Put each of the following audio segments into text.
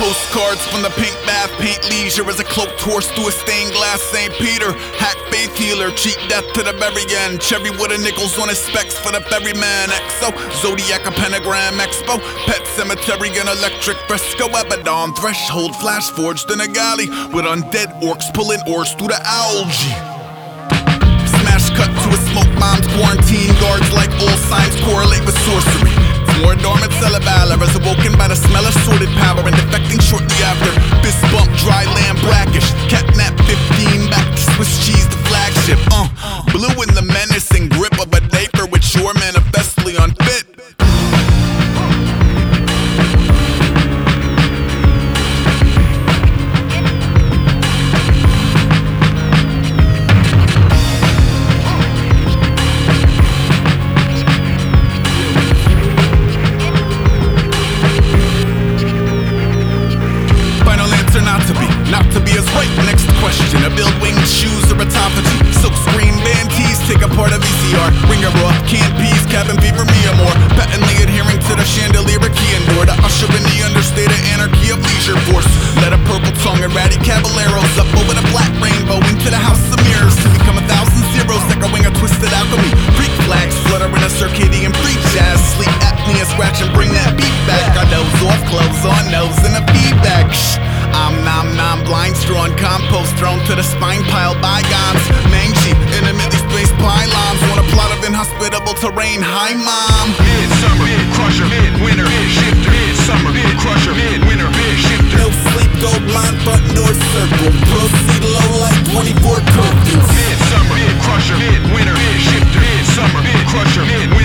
Postcards from the pink bath, paint leisure as a cloak horse through a stained glass St. Peter. Hack faith healer, cheat death to the very end. Cherry wood and nickels on his specs for the ferryman. Exo, Zodiac, a pentagram, expo. Pet cemetery, an electric fresco. Abaddon, threshold, flash forged in a galley. With undead orcs pulling ores through the algae. Smash cut to a smoke bomb's quarantine guards like awoken by the smell of sorted power and defecting shortly after. Fist bump, dry part of VCR. Ringer raw, canned peas, fever, me or more. Patently adhering to the chandelier key and door to usher in the understated anarchy of leisure force. Let a purple tongue erratic caballeros up over the black rainbow into the house of mirrors to become a thousand zeros echoing a twisted alchemy. Freak flags flutter in a circadian free jazz. Sleep apnea, scratch and bring that beat back. Our nose off, clothes on, nose in the feedback. Shh. I'm nom nom blind strawn compost thrown to the spine pile terrain. Hi, mom. Midsummer, mid crusher, mid winter, mid shifter, midsummer, mid crusher, mid winter, mid shifter. No sleep, gold line, front door circle. Proceed low like 24 curfews. Midsummer, mid crusher, mid winter, mid shifter, midsummer, mid crusher, mid winter,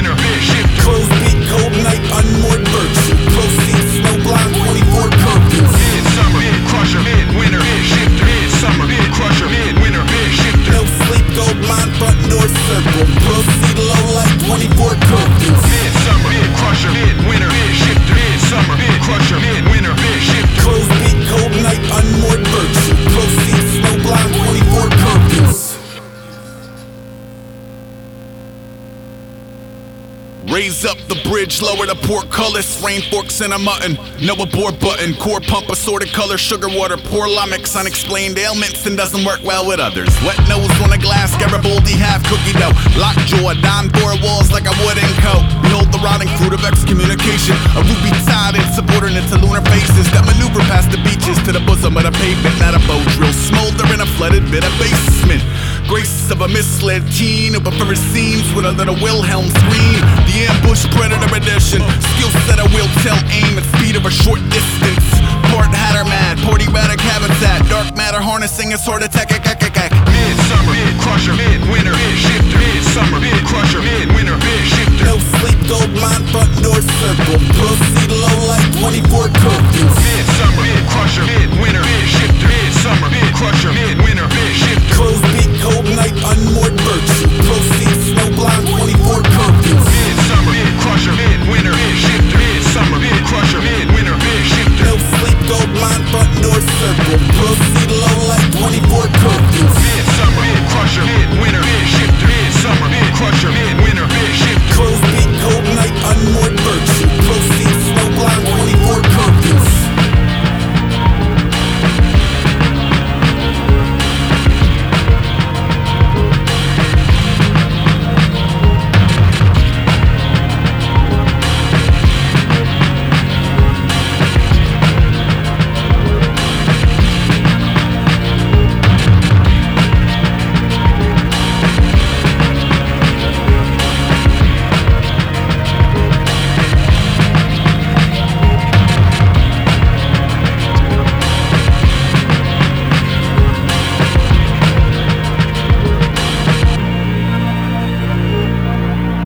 Raise up the bridge, lower the portcullis, rain forks and a mutton. No abort button, core pump assorted color, sugar water, pour lummox, unexplained ailments and doesn't work well with others. Wet nose on a glass, Garibaldi half cookie dough. Lockjaw, down four walls like a wooden coat. Behold the rotting fruit of excommunication. A ruby tide tied insubordinate to lunar faces that maneuver past the beaches to the bosom of the pavement. Not a bow drill, smolder in a flooded bit of basement. Grace of a misled teen who prefers scenes with a little Wilhelm scream. The ambush predator edition. Skill set I will tell aim at speed of a short distance. Port hatter mad, porty radic habitat. Dark matter harnessing a sort of tech. Midsummer, mid crusher, mid winter, mid shifter, midsummer, mid crusher, mid winter, mid shifter. No sleep, gold line, front door circle. Proceed low like 24 curfews. Midsummer, mid crusher, mid winter, mid shifter, midsummer, mid crusher, mid winter, mid shifter. Close beat, cold night, unmoored virtue. Proceed